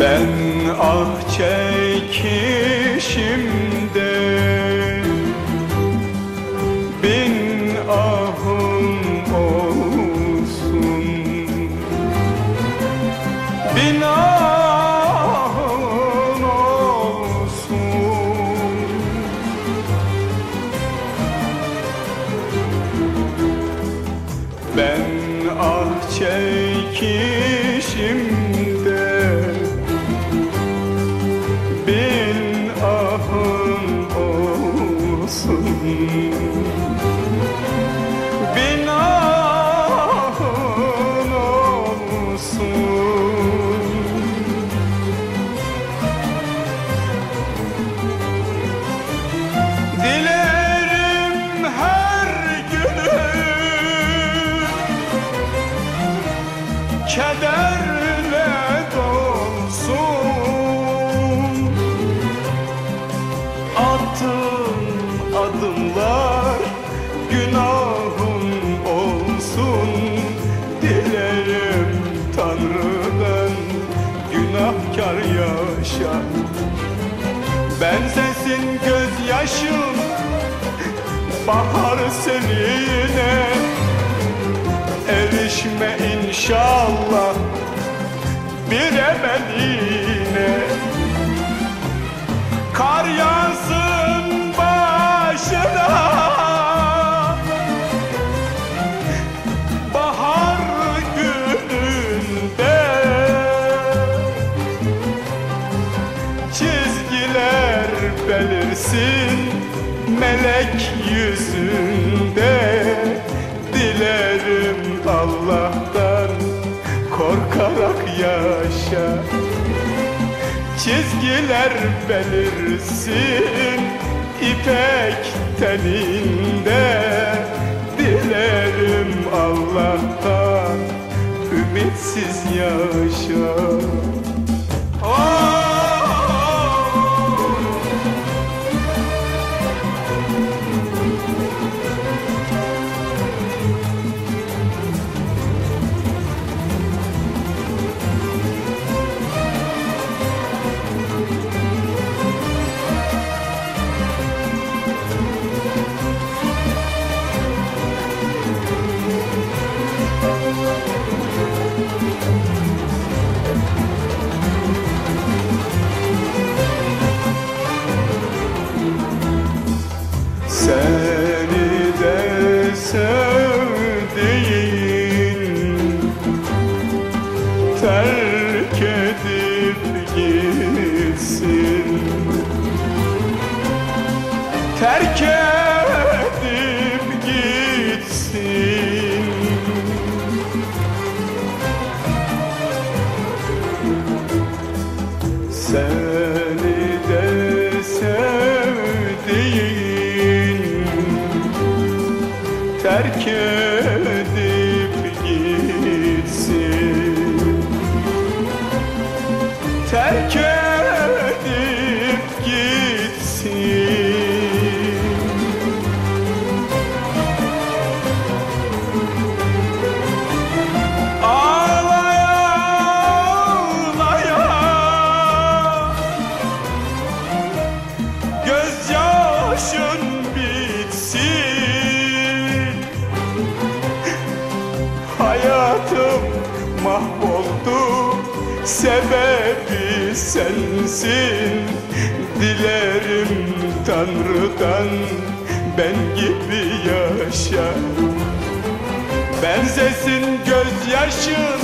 Ben ah çekişimde Bin ahım olsun. Bin ahım olsun. Ben ah çekişimde Bin ahım olsun günahkar yaşa. Benzesin gözyaşım bahar seninle Erişme inşallah bir emeline. Kar yağsın belirsin melek yüzünde. Dilerim Allah'tan korkarak yaşa. Çizgiler belirsin ipek teninde. Dilerim Allah'tan ümitsiz yaşa sevdiğin terk edip gitsin Terk edip gitsin. Seni terk edip gitsin. Terk edip gitsin. Ağlaya ağlaya. Gözyaşın mahvoldu. Sebebi sensin. Dilerim Tanrı'dan Ben gibi yaşa. Benzesin gözyaşın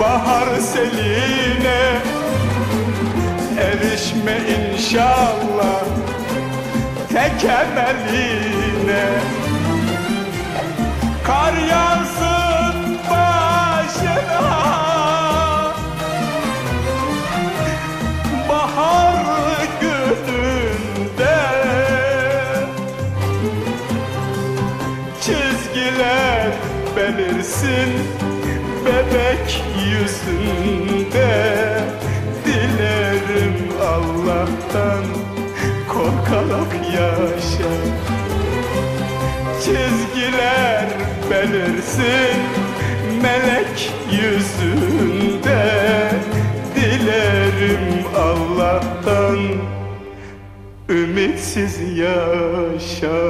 Bahar seline. Erişme inşallah Tek emeline. Kar yağsın başına. Bahar gününde Çizgiler belirsin bebek yüzünde. Dilerim Allah'tan korkarak yaşa. Çizgiler belirsin melek yüzünde dilerim Allah'tan Ümitsiz yaşa